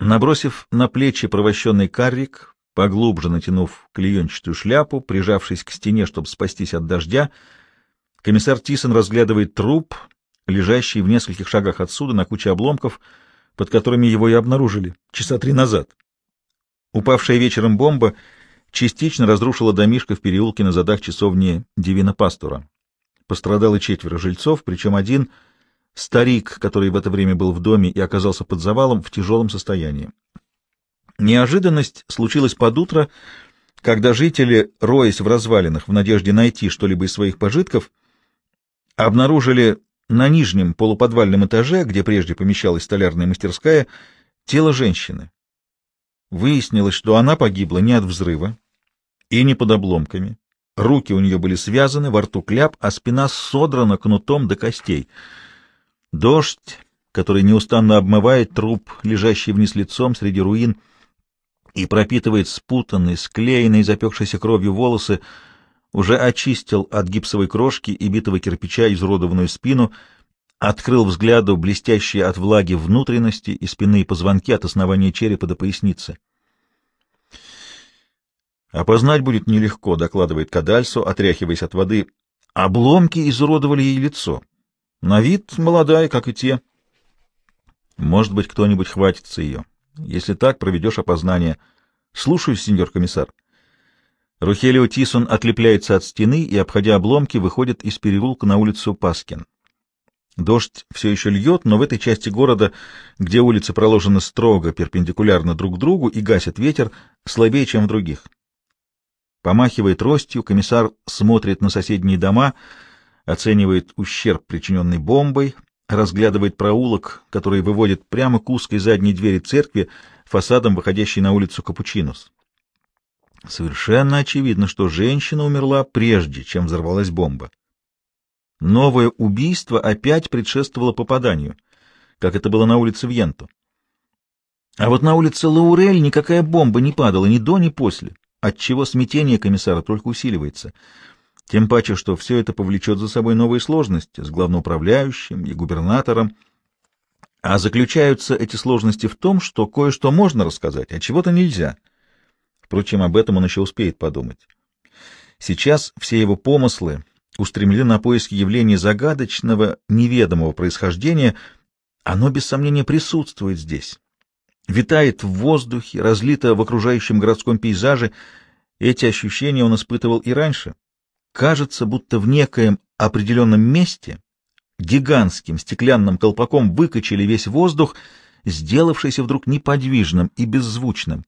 Набросив на плечи провощенный каррик, поглубже натянув клеенчатую шляпу, прижавшись к стене, чтобы спастись от дождя, комиссар Тисон разглядывает труп, лежащий в нескольких шагах отсюда на куче обломков, под которыми его и обнаружили часа три назад. Упавшая вечером бомба частично разрушила домишко в переулке на задах часовни Дивина Пастора. Пострадало четверо жильцов, причем один — старик, который в это время был в доме и оказался под завалом, в тяжелом состоянии. Неожиданность случилась под утро, когда жители, роясь в развалинах в надежде найти что-либо из своих пожитков, обнаружили на нижнем полуподвальном этаже, где прежде помещалась столярная мастерская, тело женщины. Выяснилось, что она погибла не от взрыва и не под обломками. Руки у нее были связаны, во рту кляп, а спина содрана кнутом до костей. Дождь, который неустанно обмывает труп, лежащий вниз лицом среди руин, и пропитывает спутанные, склеенные, запекшейся кровью волосы, уже очистил от гипсовой крошки и битого кирпича изуродованную спину, открыл взгляду блестящие от влаги внутренности и спинные позвонки от основания черепа до поясницы. «Опознать будет нелегко», — докладывает Кадальсо, отряхиваясь от воды. «Обломки изуродовали ей лицо. На вид молодая, как и те. Может быть, кто-нибудь хватится ее. Если так, проведешь опознание. Слушаюсь, сеньор комиссар». Рухелио Тисон отлепляется от стены и, обходя обломки, выходит из переулка на улицу Паскин. Дождь все еще льет, но в этой части города, где улицы проложены строго перпендикулярно друг другу и гасит ветер, слабее, чем в других. Помахивает тростью, комиссар смотрит на соседние дома, оценивает ущерб, причиненный бомбой, разглядывает проулок, который выводит прямо к узкой задней двери церкви, фасадом, выходящей на улицу Капучинус. Совершенно очевидно, что женщина умерла прежде, чем взорвалась бомба. Новое убийство опять предшествовало попаданию, как это было на улице Вьенто. А вот на улице Лаурель никакая бомба не падала ни до, ни после, отчего смятение комиссара только усиливается. Тем паче, что все это повлечет за собой новые сложности с главноуправляющим и губернатором. А заключаются эти сложности в том, что кое-что можно рассказать, а чего-то нельзя — Впрочем, об этом он еще успеет подумать. Сейчас все его помыслы устремлены на поиски явления загадочного, неведомого происхождения. Оно, без сомнения, присутствует здесь. Витает в воздухе, разлито в окружающем городском пейзаже. Эти ощущения он испытывал и раньше. Кажется, будто в некоем определенном месте гигантским стеклянным колпаком выкачали весь воздух, сделавшийся вдруг неподвижным и беззвучным.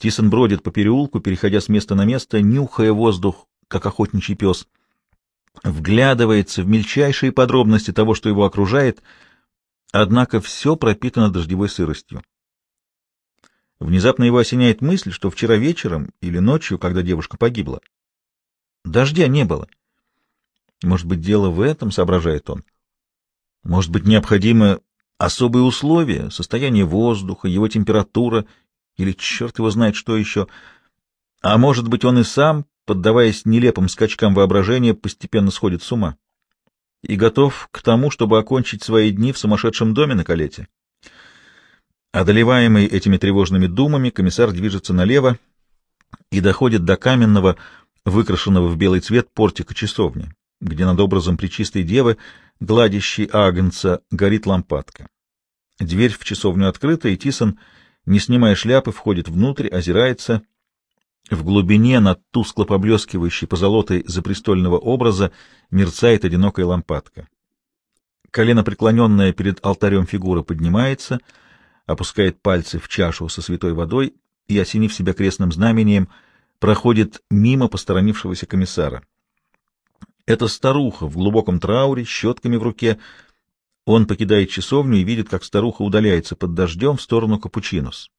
Тисон бродит по переулку, переходя с места на место, нюхая воздух, как охотничий пес. Вглядывается в мельчайшие подробности того, что его окружает, однако все пропитано дождевой сыростью. Внезапно его осеняет мысль, что вчера вечером или ночью, когда девушка погибла, дождя не было. Может быть, дело в этом, соображает он. Может быть, необходимы особые условия, состояние воздуха, его температура или черт его знает что еще. А может быть, он и сам, поддаваясь нелепым скачкам воображения, постепенно сходит с ума и готов к тому, чтобы окончить свои дни в сумасшедшем доме на Калете. Одолеваемый этими тревожными думами, комиссар движется налево и доходит до каменного, выкрашенного в белый цвет портика часовни, где над образом Пречистой Девы, гладящей Агнца, горит лампадка. Дверь в часовню открыта, и Тисон — не снимая шляпы, входит внутрь, озирается. В глубине над тускло поблескивающей позолотой запрестольного образа мерцает одинокая лампадка. Колено преклоненное перед алтарем фигура поднимается, опускает пальцы в чашу со святой водой и, осенив себя крестным знамением, проходит мимо посторонившегося комиссара. Это старуха в глубоком трауре, щетками в руке — он покидает часовню и видит, как старуха удаляется под дождем в сторону Капучинус.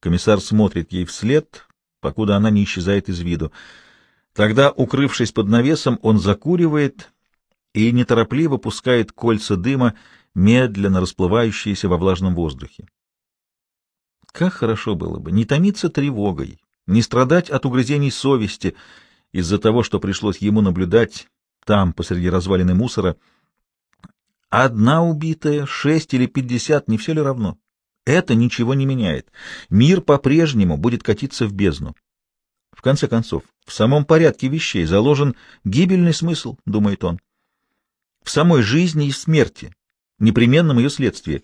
Комиссар смотрит ей вслед, покуда она не исчезает из виду. Тогда, укрывшись под навесом, он закуривает и неторопливо пускает кольца дыма, медленно расплывающиеся во влажном воздухе. Как хорошо было бы не томиться тревогой, не страдать от угрызений совести из-за того, что пришлось ему наблюдать там, посреди развалины мусора, Одна убитая, шесть или пятьдесят, не все ли равно? это ничего не меняет. Мир по-прежнему будет катиться в бездну. В конце концов, в самом порядке вещей заложен гибельный смысл, думает он. В самой жизни и смерти, непременном ее следствии.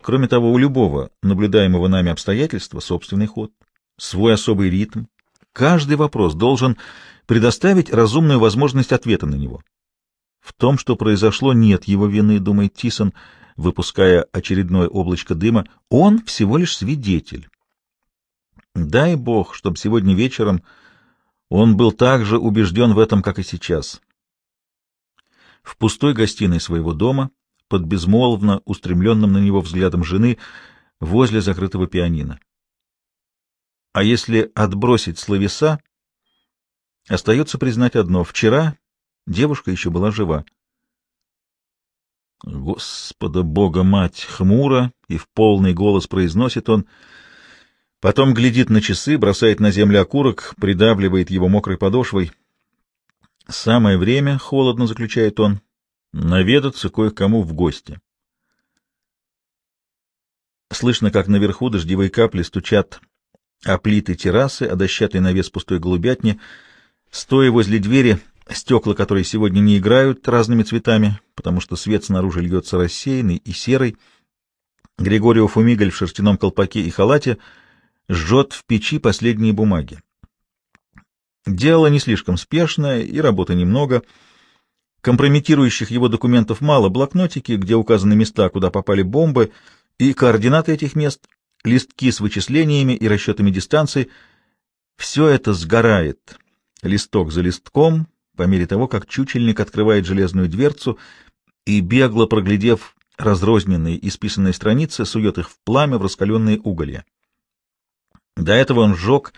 Кроме того, у любого наблюдаемого нами обстоятельства собственный ход, свой особый ритм. Каждый вопрос должен предоставить разумную возможность ответа на него. В том, что произошло, нет его вины, думает Тисон, выпуская очередное облачко дыма. Он всего лишь свидетель. Дай бог, чтобы сегодня вечером он был так же убежден в этом, как и сейчас. В пустой гостиной своего дома, под безмолвно устремленным на него взглядом жены, возле закрытого пианино. А если отбросить словеса, остается признать одно — вчера девушка еще была жива. Господа Бога Мать хмуро и в полный голос произносит он, потом глядит на часы, бросает на землю окурок, придавливает его мокрой подошвой. Самое время, холодно заключает он, наведаться кое-кому в гости. Слышно, как наверху дождевые капли стучат о плиты террасы, о дощатый навес пустой голубятни. Стоя возле двери, стекла которой сегодня не играют разными цветами, потому что свет снаружи льется рассеянный и серый, Григорио Фумигаль в шерстяном колпаке и халате жжет в печи последние бумаги. Дело не слишком спешное и работы немного. Компрометирующих его документов мало, блокнотики, где указаны места, куда попали бомбы, и координаты этих мест, листки с вычислениями и расчетами дистанций. Все это сгорает, листок за листком, по мере того, как чучельник открывает железную дверцу и, бегло проглядев разрозненные и списанные страницы, сует их в пламя в раскаленные уголья. До этого он сжег,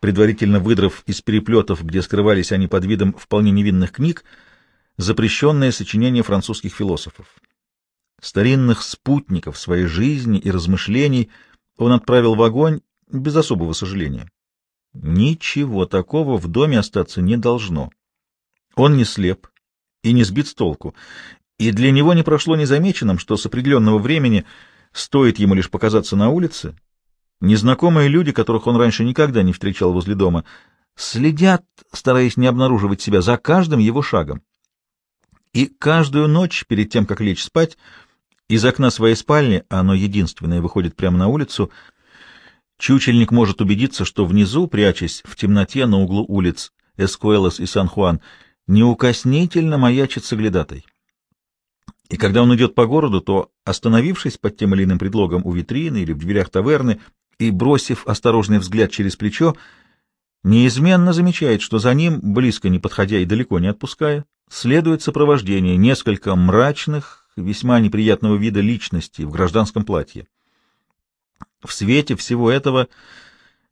предварительно выдрав из переплетов, где скрывались они под видом вполне невинных книг, запрещенное сочинение французских философов. Старинных спутников своей жизни и размышлений он отправил в огонь без особого сожаления. Ничего такого в доме остаться не должно. Он не слеп и не сбит с толку, и для него не прошло незамеченным, что с определенного времени стоит ему лишь показаться на улице, незнакомые люди, которых он раньше никогда не встречал возле дома, следят, стараясь не обнаруживать себя за каждым его шагом. И каждую ночь, перед тем, как лечь спать, из окна своей спальни, а оно единственное выходит прямо на улицу, чучельник может убедиться, что внизу, прячась в темноте на углу улиц Эскуэлос и Сан-Хуан, неукоснительно маячит соглядатой. И когда он идет по городу, то, остановившись под тем или иным предлогом у витрины или в дверях таверны и бросив осторожный взгляд через плечо, неизменно замечает, что за ним, близко не подходя и далеко не отпуская, следует сопровождение несколько мрачных, весьма неприятного вида личностей в гражданском платье. В свете всего этого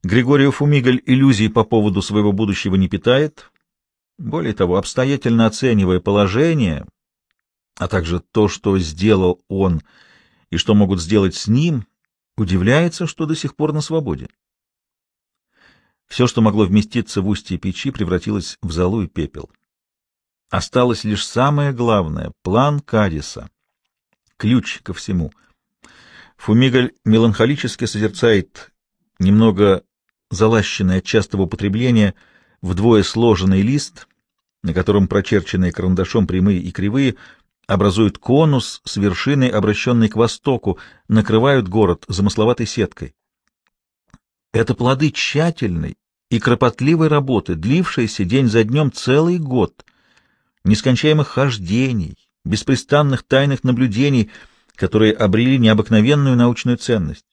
Григорий Фумигаль иллюзий по поводу своего будущего не питает, более того, обстоятельно оценивая положение, а также то, что сделал он и что могут сделать с ним, удивляется, что до сих пор на свободе. Все, что могло вместиться в устье печи, превратилось в золу и пепел. Осталось лишь самое главное — план Кадиса. Ключ ко всему. Фумигаль меланхолически созерцает немного залащенный от частого употребления — вдвое сложенный лист, на котором прочерченные карандашом прямые и кривые, образуют конус с вершиной, обращенной к востоку, накрывают город замысловатой сеткой. Это плоды тщательной и кропотливой работы, длившейся день за днем целый год, нескончаемых хождений, беспрестанных тайных наблюдений, которые обрели необыкновенную научную ценность.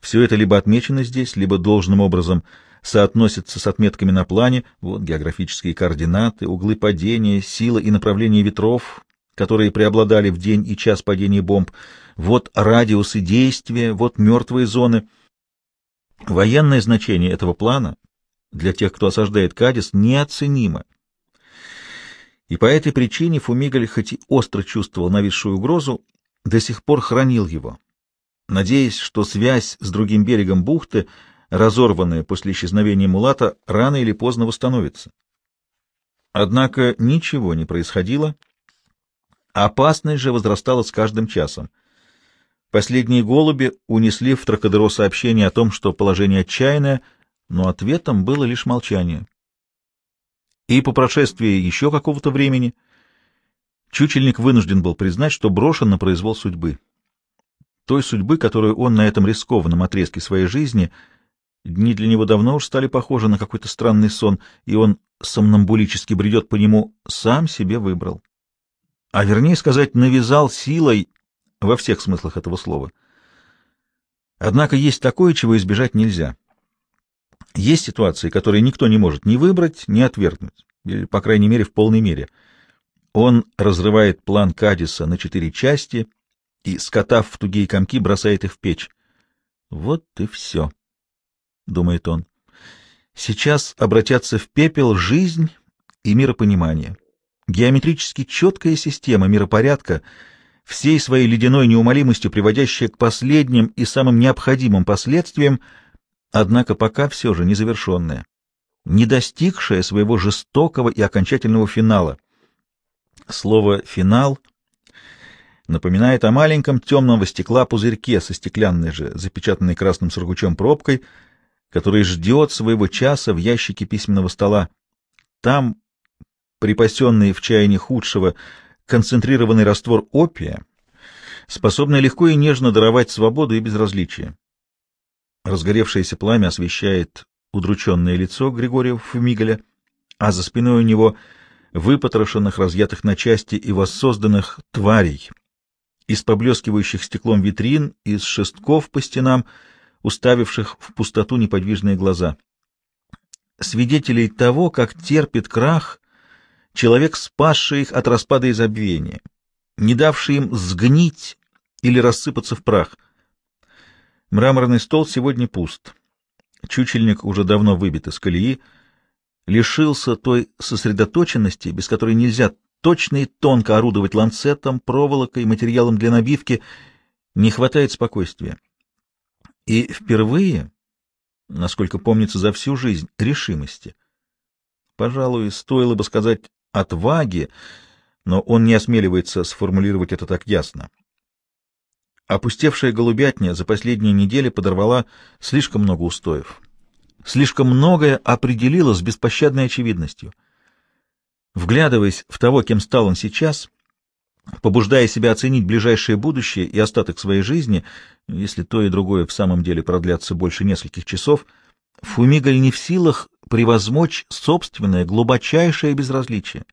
Все это либо отмечено здесь, либо должным образом соотносится с отметками на плане, вот географические координаты, углы падения, сила и направление ветров, которые преобладали в день и час падения бомб, вот радиусы действия, вот мертвые зоны. Военное значение этого плана для тех, кто осаждает Кадис, неоценимо. И по этой причине Фумигаль, хоть и остро чувствовал нависшую угрозу, до сих пор хранил его, надеясь, что связь с другим берегом бухты, разорванная после исчезновения Мулата, рано или поздно восстановится. Однако ничего не происходило, опасность же возрастала с каждым часом. Последние голуби унесли в Тракадеро сообщение о том, что положение отчаянное, но ответом было лишь молчание. И по прошествии еще какого-то времени чучельник вынужден был признать, что брошен на произвол судьбы. Той судьбы, которую он на этом рискованном отрезке своей жизни — Дни для него давно уж стали похожи на какой-то странный сон, и он сомнамбулически бредет по нему, сам себе выбрал. А вернее сказать, навязал силой во всех смыслах этого слова. Однако есть такое, чего избежать нельзя. Есть ситуации, которые никто не может ни выбрать, ни отвергнуть, или, по крайней мере, в полной мере. Он разрывает план Кадиса на четыре части и, скотав в тугие комки, бросает их в печь. Вот и все. — думает он. Сейчас обратятся в пепел жизнь и миропонимание. Геометрически четкая система миропорядка, всей своей ледяной неумолимостью приводящая к последним и самым необходимым последствиям, однако пока все же незавершенная, не достигшая своего жестокого и окончательного финала. Слово «финал» напоминает о маленьком темного стекла пузырьке со стеклянной же, запечатанной красным сургучом пробкой — который ждет своего часа в ящике письменного стола. Там, припасенный в чаянии худшего, концентрированный раствор опия, способный легко и нежно даровать свободу и безразличие. Разгоревшееся пламя освещает удрученное лицо Григория Фумигаля, а за спиной у него выпотрошенных, разъятых на части и воссозданных тварей, из поблескивающих стеклом витрин, из шестков по стенам — уставивших в пустоту неподвижные глаза. Свидетелей того, как терпит крах человек, спасший их от распада и забвения, не давший им сгнить или рассыпаться в прах. Мраморный стол сегодня пуст. Чучельник уже давно выбит из колеи, лишился той сосредоточенности, без которой нельзя точно и тонко орудовать ланцетом, проволокой, материалом для набивки, не хватает спокойствия. И впервые, насколько помнится за всю жизнь, решимости. Пожалуй, стоило бы сказать отваги, но он не осмеливается сформулировать это так ясно. Опустевшая голубятня за последние недели подорвала слишком много устоев. Слишком многое определила с беспощадной очевидностью. Вглядываясь в того, кем стал он сейчас, побуждая себя оценить ближайшее будущее и остаток своей жизни, если то и другое в самом деле продлятся больше нескольких часов, Фумигаль не в силах превозмочь собственное глубочайшее безразличие.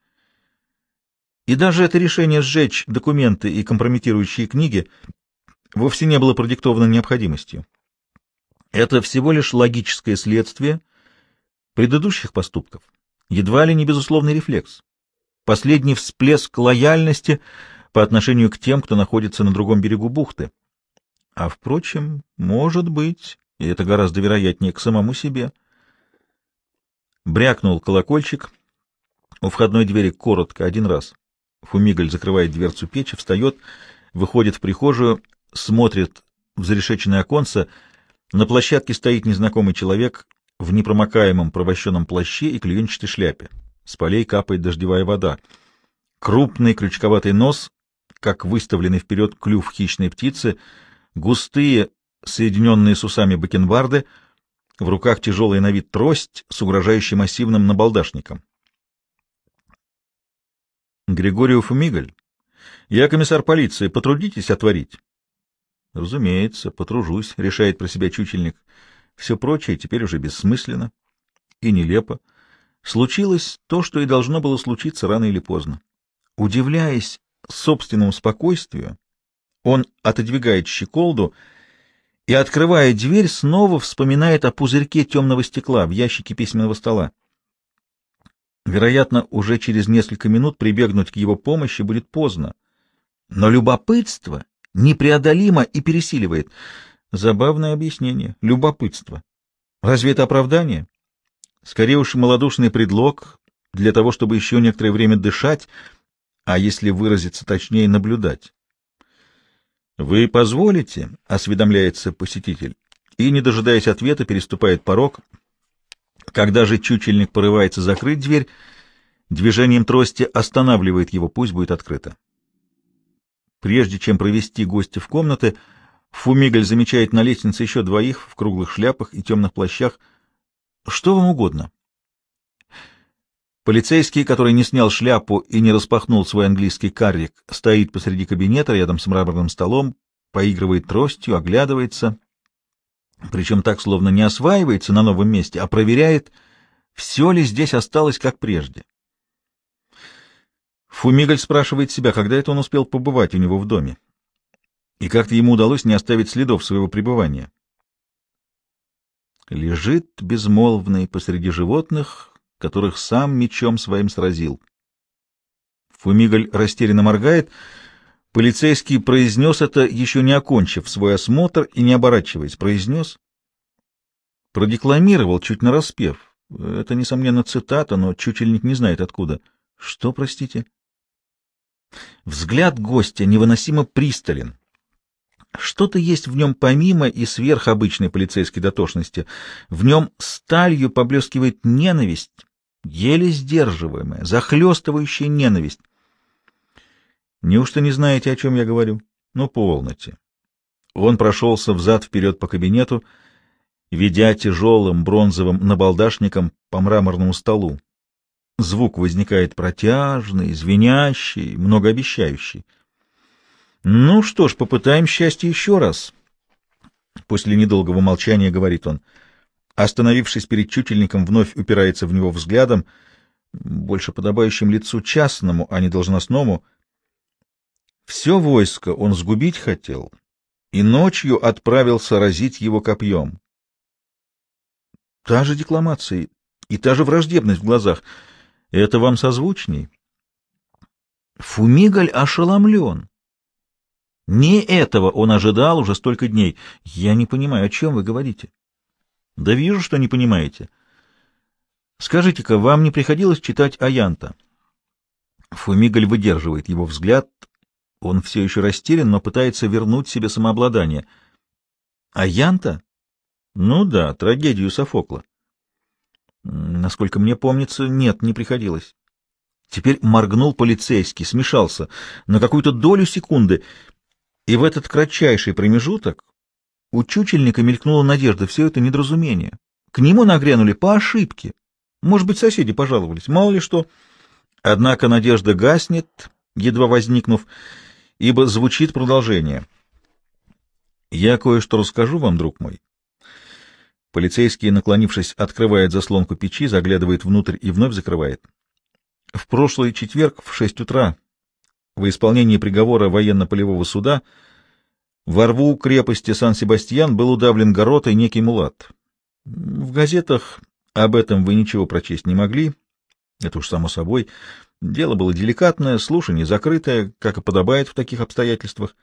И даже это решение сжечь документы и компрометирующие книги вовсе не было продиктовано необходимостью. Это всего лишь логическое следствие предыдущих поступков, едва ли не безусловный рефлекс последний всплеск лояльности по отношению к тем, кто находится на другом берегу бухты. А, впрочем, может быть, и это гораздо вероятнее, к самому себе. Брякнул колокольчик. У входной двери коротко, один раз. Фумигаль закрывает дверцу печи, встает, выходит в прихожую, смотрит в зарешеченное оконце. На площадке стоит незнакомый человек в непромокаемом провощенном плаще и клеенчатой шляпе. С полей капает дождевая вода. Крупный крючковатый нос, как выставленный вперед клюв хищной птицы, густые, соединенные с усами бакенбарды, в руках тяжелая на вид трость с угрожающим массивным набалдашником. Григорьев Мигаль, я комиссар полиции, потрудитесь отворить. Разумеется, потружусь, решает про себя чучельник. Все прочее теперь уже бессмысленно и нелепо случилось то, что и должно было случиться рано или поздно. Удивляясь собственному спокойствию, он отодвигает щеколду и, открывая дверь, снова вспоминает о пузырьке темного стекла в ящике письменного стола. Вероятно, уже через несколько минут прибегнуть к его помощи будет поздно. Но любопытство непреодолимо и пересиливает. Забавное объяснение. Любопытство. Разве это оправдание? Скорее уж малодушный предлог для того, чтобы еще некоторое время дышать, а если выразиться точнее, наблюдать. «Вы позволите?» — осведомляется посетитель, и, не дожидаясь ответа, переступает порог. Когда же чучельник порывается закрыть дверь, движением трости останавливает его, пусть будет открыто. Прежде чем провести гостя в комнаты, Фумигаль замечает на лестнице еще двоих в круглых шляпах и темных плащах. Что вам угодно? Полицейский, который не снял шляпу и не распахнул свой английский каррик, стоит посреди кабинета рядом с мраморным столом, поигрывает тростью, оглядывается, причем так, словно не осваивается на новом месте, а проверяет, все ли здесь осталось как прежде. Фумигаль спрашивает себя, когда это он успел побывать у него в доме, и как-то ему удалось не оставить следов своего пребывания. Лежит безмолвный посреди животных, которых сам мечом своим сразил. Фумигаль растерянно моргает. Полицейский произнес это, еще не окончив свой осмотр и не оборачиваясь. Произнес. Продекламировал, чуть нараспев. Это, несомненно, цитата, но чучельник не знает откуда. Что, простите? Взгляд гостя невыносимо пристален. Что-то есть в нем помимо и сверх обычной полицейской дотошности. В нем сталью поблескивает ненависть, еле сдерживаемая, захлестывающая ненависть. Неужто не знаете, о чем я говорю? Ну, полноте. Он прошелся взад-вперед по кабинету, ведя тяжелым бронзовым набалдашником по мраморному столу. Звук возникает протяжный, звенящий, многообещающий. Ну что ж, попытаем счастье еще раз. После недолгого молчания говорит он — Остановившись перед чучельником, вновь упирается в него взглядом, больше подобающим лицу частному, а не должностному. Все войско он сгубить хотел, и ночью отправился разить его копьем. Та же декламация и та же враждебность в глазах. Это вам созвучней? Фумигаль ошеломлен. Не этого он ожидал уже столько дней. Я не понимаю, о чем вы говорите. Да вижу, что не понимаете. Скажите-ка, вам не приходилось читать Аянта? Фумигаль выдерживает его взгляд. Он все еще растерян, но пытается вернуть себе самообладание. Аянта? Ну да, трагедию Софокла. Насколько мне помнится, нет, не приходилось. Теперь моргнул полицейский, смешался на какую-то долю секунды, и в этот кратчайший промежуток у чучельника мелькнула надежда, все это недоразумение. К нему нагрянули по ошибке. Может быть, соседи пожаловались, мало ли что. Однако надежда гаснет, едва возникнув, ибо звучит продолжение. «Я кое-что расскажу вам, друг мой». Полицейский, наклонившись, открывает заслонку печи, заглядывает внутрь и вновь закрывает. В прошлый четверг в шесть утра, во исполнении приговора военно-полевого суда, во рву крепости Сан-Себастьян был удавлен горотой некий мулат. В газетах об этом вы ничего прочесть не могли, это уж само собой. Дело было деликатное, слушание закрытое, как и подобает в таких обстоятельствах.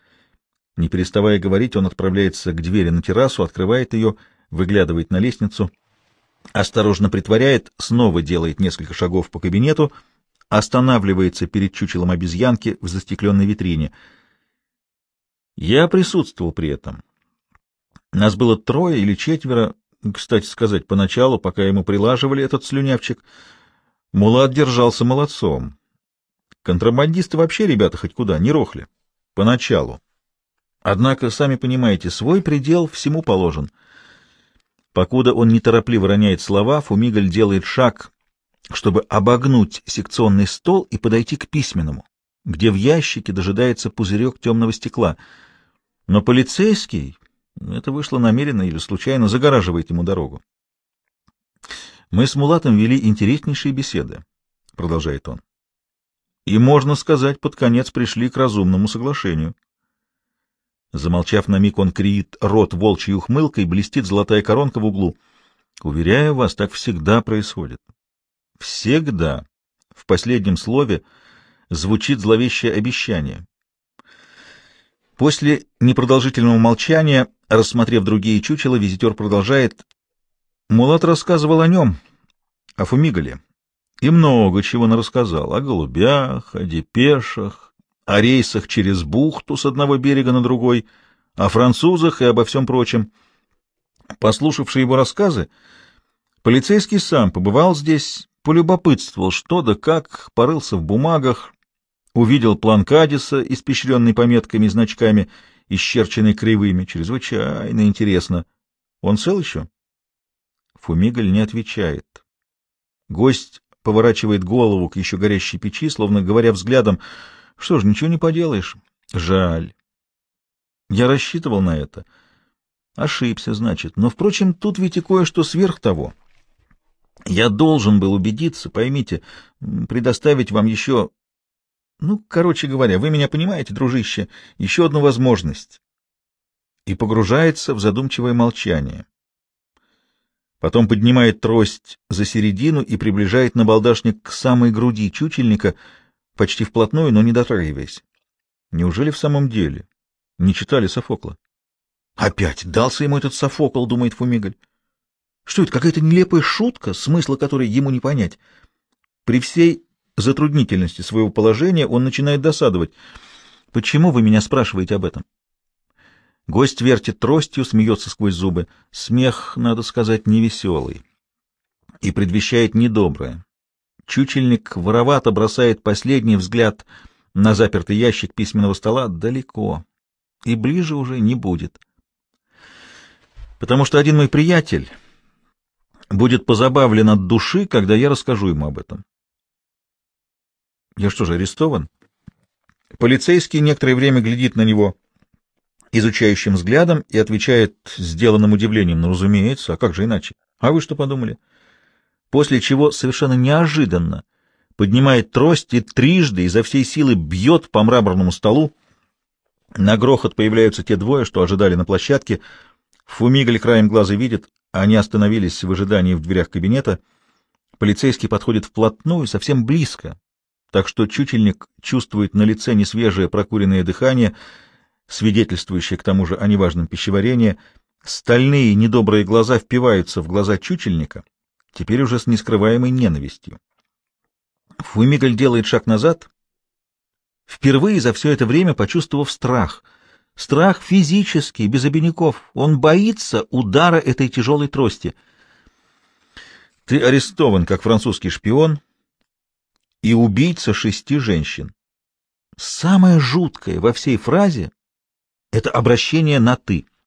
Не переставая говорить, он отправляется к двери на террасу, открывает ее, выглядывает на лестницу, осторожно притворяет, снова делает несколько шагов по кабинету, останавливается перед чучелом обезьянки в застекленной витрине — я присутствовал при этом. Нас было трое или четверо, кстати сказать, поначалу, пока ему прилаживали этот слюнявчик. Мулат держался молодцом. Контрабандисты вообще, ребята, хоть куда, не рохли. Поначалу. Однако, сами понимаете, свой предел всему положен. Покуда он неторопливо роняет слова, Фумигаль делает шаг, чтобы обогнуть секционный стол и подойти к письменному, где в ящике дожидается пузырек темного стекла — но полицейский, это вышло намеренно или случайно, загораживает ему дорогу. Мы с Мулатом вели интереснейшие беседы, продолжает он. И, можно сказать, под конец пришли к разумному соглашению. Замолчав на миг, он кривит рот волчьей ухмылкой, блестит золотая коронка в углу. Уверяю вас, так всегда происходит. Всегда. В последнем слове звучит зловещее обещание. После непродолжительного молчания, рассмотрев другие чучела, визитер продолжает. Мулат рассказывал о нем, о Фумигале, и много чего он рассказал. О голубях, о депешах, о рейсах через бухту с одного берега на другой, о французах и обо всем прочем. Послушавший его рассказы, полицейский сам побывал здесь, полюбопытствовал, что да как, порылся в бумагах, увидел план Кадиса, испещренный пометками и значками, исчерченный кривыми. Чрезвычайно интересно. Он цел еще? Фумигаль не отвечает. Гость поворачивает голову к еще горящей печи, словно говоря взглядом, что ж, ничего не поделаешь. Жаль. Я рассчитывал на это. Ошибся, значит. Но, впрочем, тут ведь и кое-что сверх того. Я должен был убедиться, поймите, предоставить вам еще... Ну, короче говоря, вы меня понимаете, дружище, еще одну возможность. И погружается в задумчивое молчание. Потом поднимает трость за середину и приближает набалдашник к самой груди чучельника, почти вплотную, но не дотрагиваясь. Неужели в самом деле? Не читали Софокла? Опять дался ему этот Софокл, думает Фумигаль. Что это, какая-то нелепая шутка, смысла которой ему не понять? При всей затруднительности своего положения он начинает досадовать. Почему вы меня спрашиваете об этом? Гость вертит тростью, смеется сквозь зубы. Смех, надо сказать, невеселый и предвещает недоброе. Чучельник воровато бросает последний взгляд на запертый ящик письменного стола далеко, и ближе уже не будет. Потому что один мой приятель будет позабавлен от души, когда я расскажу ему об этом. Я что же, арестован? Полицейский некоторое время глядит на него изучающим взглядом и отвечает сделанным удивлением, ну, разумеется, а как же иначе? А вы что подумали? После чего совершенно неожиданно поднимает трость и трижды изо всей силы бьет по мраморному столу. На грохот появляются те двое, что ожидали на площадке. Фумигаль краем глаза видит, они остановились в ожидании в дверях кабинета. Полицейский подходит вплотную, совсем близко, так что чучельник чувствует на лице несвежее прокуренное дыхание — свидетельствующее к тому же о неважном пищеварении, стальные недобрые глаза впиваются в глаза чучельника, теперь уже с нескрываемой ненавистью. Фумигаль делает шаг назад, впервые за все это время почувствовав страх. Страх физический, без обиняков. Он боится удара этой тяжелой трости. Ты арестован как французский шпион и убийца шести женщин. Самое жуткое во всей фразе это обращение на «ты».